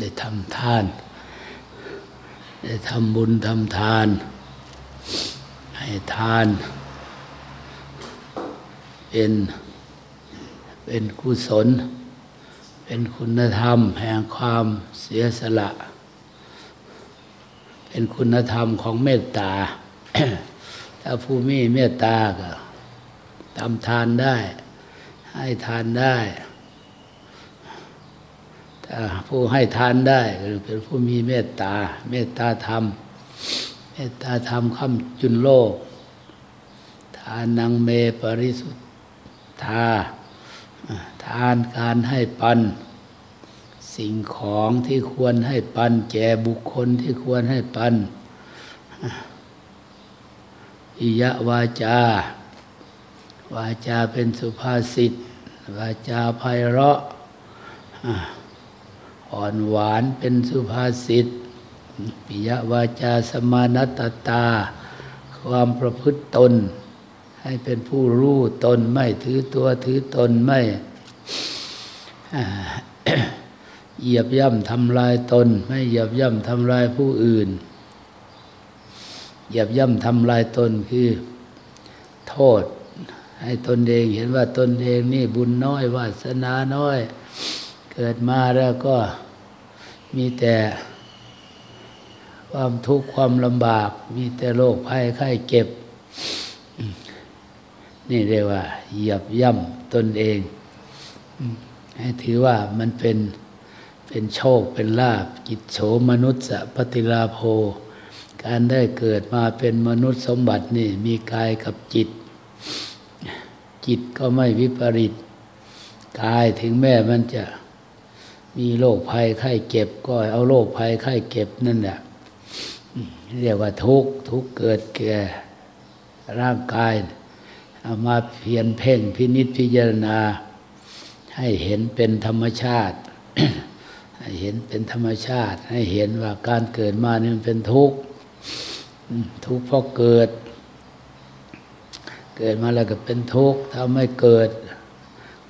ได้ทำทาน ได้ทำบุญทำทาน ให้ทาน เป็นเป็นกุศล เป็นคุณธรรม แห่งความเสียสละ เป็นคุณธรรมของเมตตา ถ้าผู้มีเมตตาก็ทำทานได้ ให้ทานได้ ผู้ให้ทานได้ก็เป็นผู้มีเมตตา เมตตาธรรม เมตตาธรรมค้ำจุนโลก ทานังเมปริสุทธา ทานการให้ปัน สิ่งของที่ควรให้ปัน แก่บุคคลที่ควรให้ปันอิยะวาจา วาจาเป็นสุภาษิต วาจาไพเราะ อ่อนหวานเป็นสุภาษิตปิยวาจาสมานัตตา ความประพฤติตน ให้เป็นผู้รู้ตนไม่ถือตัวถือตนไม่เหยียบย่ำทำลายตน ไม่เหยียบย่ำทำลายผู้อื่น เหยียบย่ำทำลายตนคือโทษ ให้ตนเองเห็นว่าตนเองนี่บุญน้อยวาสนาน้อย เกิดมาแล้วก็มีแต่ความทุกข์ความลำบาก มีแต่โรคภัยไข้เจ็บ นี่เรียกว่า เหยียบย่ำตนเอง ให้ถือว่ามันเป็นเป็นโชคเป็นลาบกิจโฉมนุษย์ปฏิลาโภ การได้เกิดมาเป็นมนุษย์สมบัตินี่มีกายกับจิต จิตก็ไม่วิปริตกายถึงแม้มันจะ มีโรคภัยไข้เจ็บก็เอาโรคภัยไข้เจ็บนั่นแหละเรียกว่าทุกข์ทุกเกิดแก่ร่างกายเอามาเพียนเพ่งพินิษพิจารณา ให้เห็นเป็นธรรมชาติ ให้เห็นเป็นธรรมชาติ ให้เห็นว่าการเกิดมานี่มันเป็นทุกข์ทุกข์เพราะเกิด เกิดมาแล้วก็เป็นทุกข์ถ้าไม่เกิด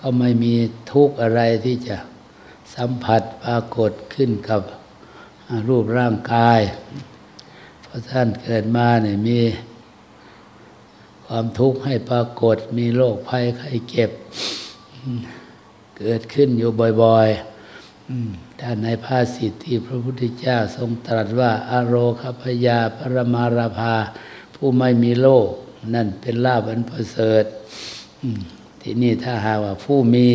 ก็ไม่มีทุกข์อะไรที่จะ สัมผัสปรากฏขึ้นกับรูปร่างกาย เพราะท่านเกิดมาเนี่ยมีความทุกข์ให้ปรากฏมีโรคภัยไข้เจ็บ เกิดขึ้นอยู่บ่อยๆท่านในภาษิตที่พระพุทธเจ้าทรงตรัสว่าอโรคพยาปรมาราภา ผู้ไม่มีโรคนั่นเป็นลาบอันประเสริฐ ที่นี่ถ้าหาว่าผู้มี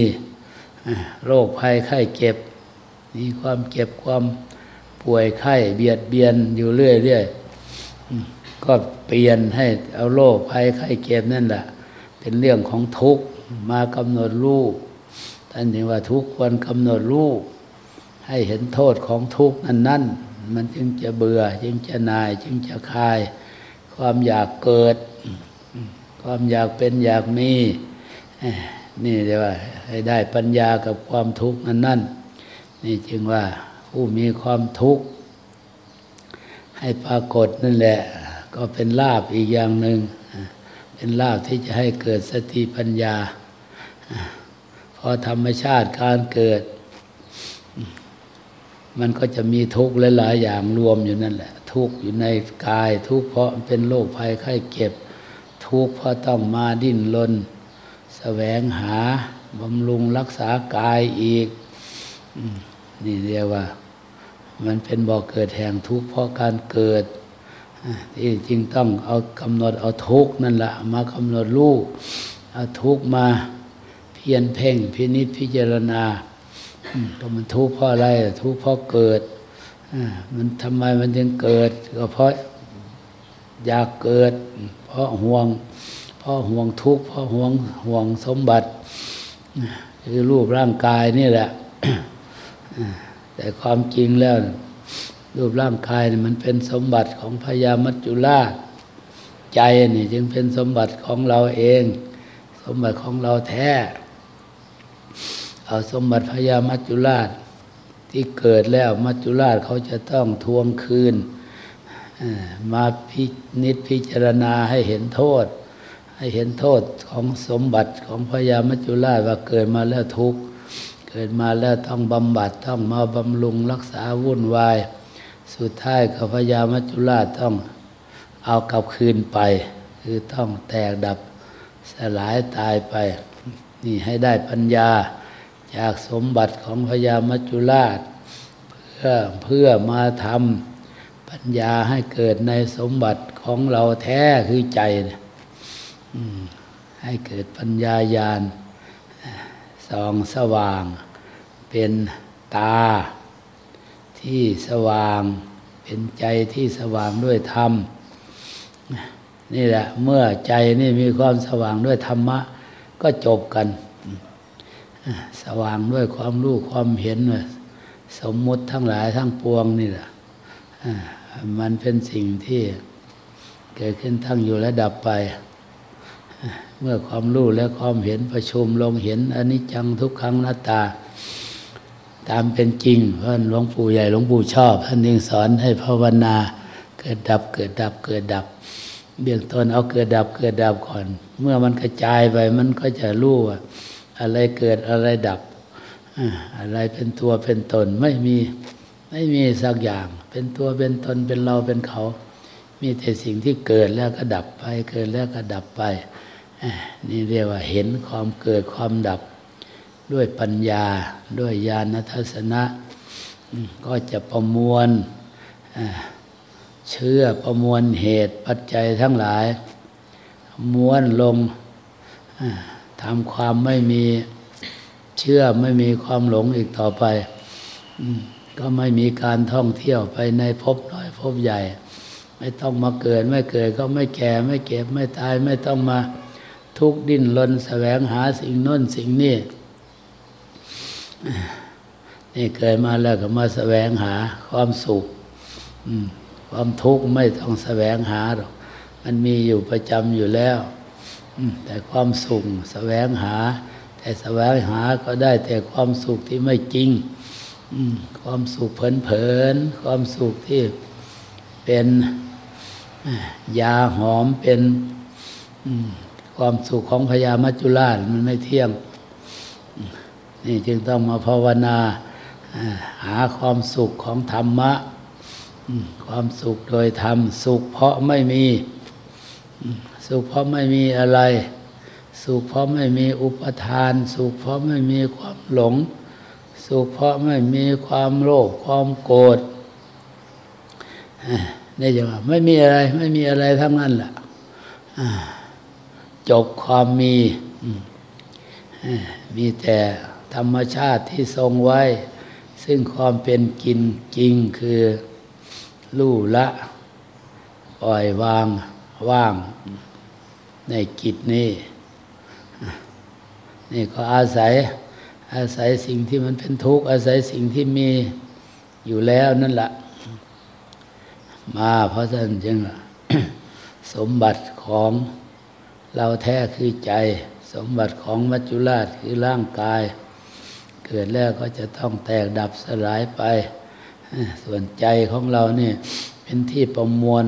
โรคภัยไข้เจ็บ มีความเจ็บความป่วยไข้เบียดเบียนอยู่เรื่อยๆก็เปลี่ยนให้เอาโรคภัยไข้เจ็บนั่นแหละเป็นเรื่องของทุกข์มากำหนดรู้ท่านถึงว่าทุกควรกำหนดรู้ให้เห็นโทษของทุกข์นั้นนั่นมันจึงจะเบื่อ จึงจะนาย จึงจะคลาย ความอยากเกิด ความอยากเป็นอยากมี นี่เรียกว่า ให้ได้ปัญญากับความทุกข์นั้นนั่นนี่จึงว่าผู้มีความทุกข์ให้ปรากฏนั่นแหละ ก็เป็นลาบอีกอย่างหนึ่งเป็นลาบที่จะให้เกิดสติปัญญาพอธรรมชาติการเกิด มันก็จะมีทุกข์หลายๆอย่างรวมอยู่นั่นแหละ ทุกข์อยู่ในกาย ทุกข์เพราะเป็นโรคภัยไข้เจ็บ ทุกข์เพราะต้องมาดิ้นรน แสวงหาบำรุงรักษากายอีกนี่เรียกว่า มันเป็นบ่อเกิดแห่งทุกข์เพราะการเกิดที่จริงต้องเอากำหนดเอาทุกข์นั่นแหละมากำหนดรูปเอาทุกข์มาเพียนเพ่งพินิษพิจารณาก็มันทุกข์เพราะอะไรทุกข์เพราะเกิดมันทำไมมันจึงเกิด ก็เพราะอยากเกิด เพราะห่วง ราะห่วงทุกข์เพราะห่วงห่วงสมบัติคือรูปร่างกายนี่แหละ แต่ความจริงแล้ว รูปร่างกายมันเป็นสมบัติของพญามัจจุราชใจนี่จึงเป็นสมบัติของเราเอง สมบัติของเราแท้ เอาสมบัติพญามัจจุราชที่เกิดแล้วมัจจุราชเขาจะต้องทวงคืน มาพินิษพิจารณาให้เห็นโทษ ให้เห็นโทษของสมบัติของพญามัจจุราชว่าเกิดมาแล้วทุกข์เกิดมาแล้วต้องบำบัดต้องมาบำรุงรักษาวุ่นวาย สุดท้ายกับพญามัจจุราชต้องเอากลับคืนไป คือต้องแตกดับสลายตายไป นี่ให้ได้ปัญญาจากสมบัติของพญามัจจุราช เพื่อเพื่อมาทำปัญญาให้เกิดในสมบัติของเราแท้คือใจ ให้เกิดปัญญาญาณสองสว่าง เป็นตาที่สว่าง เป็นใจที่สว่างด้วยธรรม นี่แหละเมื่อใจนี่มีความสว่างด้วยธรรมะ ก็จบกัน สว่างด้วยความรู้ความเห็น สมมุติทั้งหลายทั้งปวงนี่แหละมันเป็นสิ่งที่เกิดขึ้นทั้งอยู่และดับไป เมื่อความรู้และความเห็นประชุมลงเห็นอนิจจังทุกครั้งนัตตา ตามเป็นจริงเพราะหลวงปู่ใหญ่หลวงปู่ชอบ ท่านยังสอนให้ภาวนาเกิดดับเกิดดับเกิดดับ เบื้องต้นเอาเกิดดับเกิดดับก่อน เมื่อมันกระจายไปมันก็จะรู้ว่าอะไรเกิดอะไรดับ อะไรเป็นตัวเป็นตนไม่มีไม่มีสักอย่าง เป็นตัวเป็นตนเป็นเราเป็นเขา มีแต่สิ่งที่เกิดแล้วก็ดับไป เกิดแล้วก็ดับไป นี่เรียกว่าเห็นความเกิดความดับ ด้วยปัญญาด้วยญาณทัศนะ ก็จะประมวลเชื่อประมวลเหตุปัจจัยทั้งหลาย ม้วนลงทำความไม่มีเชื่อไม่มีความหลงอีกต่อไป ก็ไม่มีการท่องเที่ยวไปในภพน้อยภพใหญ่ ไม่ต้องมาเกิดไม่เกิดก็ไม่แก่ไม่เก็บไม่ตายไม่ต้องมาทุกดิ้นรนแสวงหาสิ่งน้นสิ่งนี้นี่เกิดมาแล้วก็มาแสวงหาความสุขความทุกข์ไม่ต้องแสวงหาหรอกมันมีอยู่ประจำอยู่แล้วแต่ความสุขแสวงหา แต่แสวงหาก็ได้แต่ความสุขที่ไม่จริงความสุขเผินๆความสุขที่เป็น ยาหอมเป็นความสุขของพญามัจจุราชมันไม่เที่ยง นี่จึงต้องมาภาวนาหาความสุขของธรรมะ ความสุขโดยธรรม สุขเพราะไม่มี สุขเพราะไม่มีอะไร สุขเพราะไม่มีอุปทาน สุขเพราะไม่มีความหลง สุขเพราะไม่มีความโลภความโกรธ นี่จะว่าไม่มีอะไร ไม่มีอะไรทั้งนั้นแหละจบความมีมีแต่ธรรมชาติที่ทรงไว้ ซึ่งความเป็นกินจริงคือลู่ละปล่อยวางว่างในกิจนี้ นี่ก็อาศัยอาศัยสิ่งที่มันเป็นทุกข์ อาศัยสิ่งที่มีอยู่แล้วนั่นแหละ มาเพราะฉะนั้นจึงสมบัติของเราแท้คือใจ สมบัติของมัจจุราชคือร่างกาย เกิดแล้วก็จะต้องแตกดับสลายไป ส่วนใจของเราเนี่ยเป็นที่ประมวล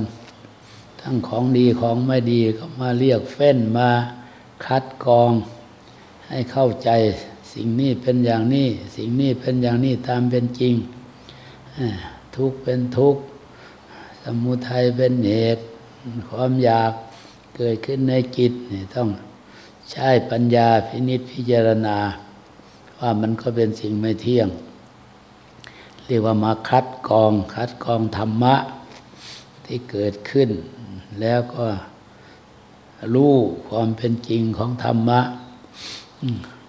ทั้งของดีของไม่ดีก็มาเรียกเฟ้นมาคัดกรอง ให้เข้าใจสิ่งนี้เป็นอย่างนี้ สิ่งนี้เป็นอย่างนี้ตามเป็นจริง ทุกเป็นทุกส มุทัยเป็นเหตุความอยากเกิดขึ้นในจิตนี่ต้องใช้ปัญญาพินิจพิจารณา ว่ามันก็เป็นสิ่งไม่เที่ยง เรียกว่ามาคัดกองคัดกองธรรมะที่เกิดขึ้น แล้วก็รู้ความเป็นจริงของธรรมะ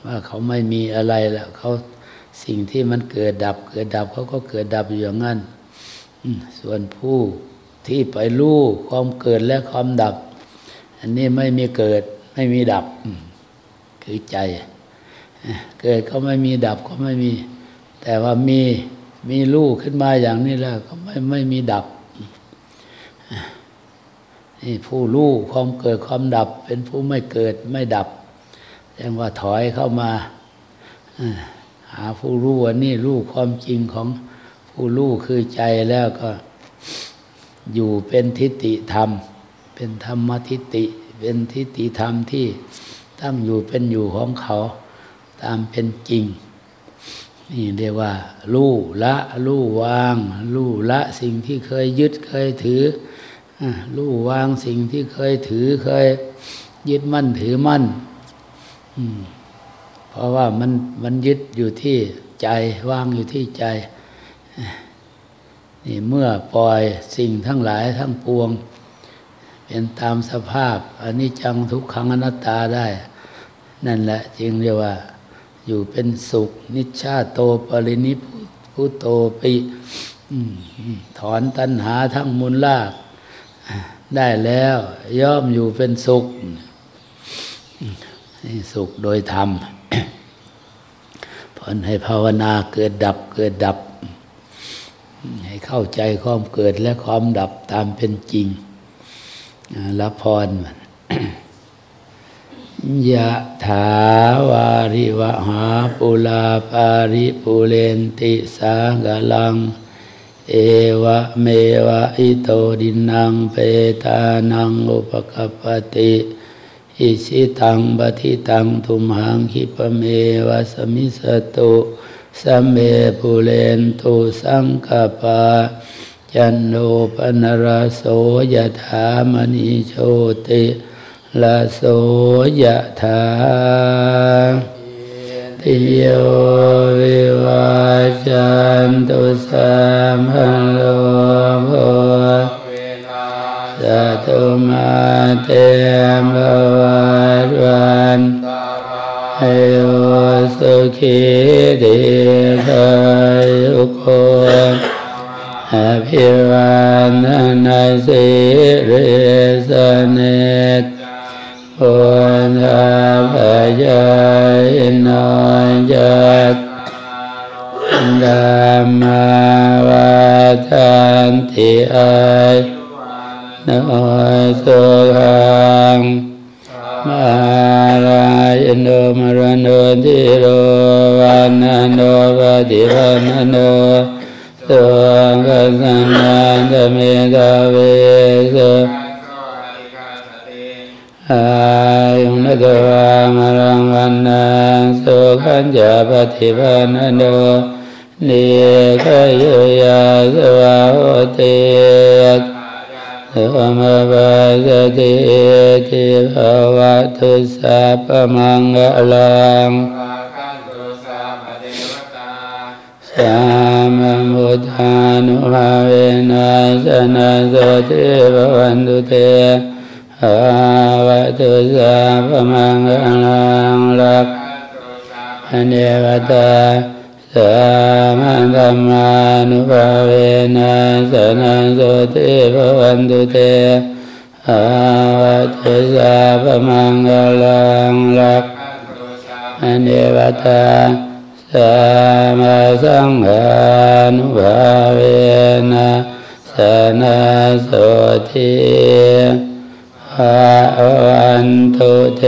ว่าเขาไม่มีอะไรแล้วเขาสิ่งที่มันเกิดดับ เกิดดับเขาก็เกิดดับอยู่อย่างนั้น ส่วนผู้ที่ไปรู้ความเกิดและความดับ อันนี้ไม่มีเกิดไม่มีดับ คือใจ เกิดก็ไม่มีดับก็ไม่มี แต่ว่ามีมีลูกขึ้นมาอย่างนี้แล้ว ก็ไม่ไม่มีดับนี่ผู้รู้ความเกิดความดับ เป็นผู้ไม่เกิดไม่ดับยังว่าถอยเข้ามาหาผู้รู้ว่านี่รู้ความจริงของ ผู้รู้คือใจแล้วก็อยู่เป็นทิฏฐิธรรม เป็นธรรมทิฏฐิเป็นทิฏฐิธรรมที่ตั้งอยู่เป็นอยู่ของเขาตามเป็นจริง นี่เรียกว่าลู่ละลู่วางลู่ละสิ่งที่เคยยึดเคยถือลู่วางสิ่งที่เคยถือเคยยึดมั่นถือมั่นเพราะว่ามันมันยึดอยู่ที่ใจวางอยู่ที่ใจ นี่เมื่อปล่อยสิ่งทั้งหลายทั้งปวง เป็นตามสภาพอันนี้จังทุกขังอนัตตาได้ นั่นแหละจึงเรียกว่า อยู่เป็นสุข นิชาโตปรินิพุโตปิถอนตัณหาทั้งมูลลากได้แล้วย่อมอยู่เป็นสุขสุขโดยธรรมผลให้ภาวนาเกิดดับเกิดดับ ให้เข้าใจความเกิดและความดับตามเป็นจริงละพรยะถาวาริวหาปุลาปาริปุเรนติสากลัง เอวะเมวะอิโตดินังเปตานังอุปกปติอิสิตังปฏิตังทุมหังคิปเมวะสมิสตุ สัมเมปุเรนตุสังกปาจันโนปนรโสยถามณิโชติลาโสยถาติโยวิวาจันตุสัมพันโลภสัตุมาเตมภว สุขีดีคายุโกอภิวันนาสิริสเนตพุทธพยายนอยจัตธรรมวัฏันติอายนอยสุขัง มาลายโนมรณโนทิโรวันโน ปฏิวันโนสุขัสนัตเมตาเวสุอายุนตวามรังวันนังขันจะปฏิวันโนนิขยยาสติสัมปัสติทิภวะทุสัพพมังกลังสัมมุทานุภาเวนัสนาโสติภวันตุเตภวะทุสัพพมังกลังรักอเนวตา สัมธรรมานุภาเวนัสนาโสติภวันตุเตภวะทุสัพพมังกลังรักอเนวตาสัมมาสังฆานุภาเวนะสนาโสทิภวันตุเต